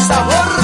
sabor.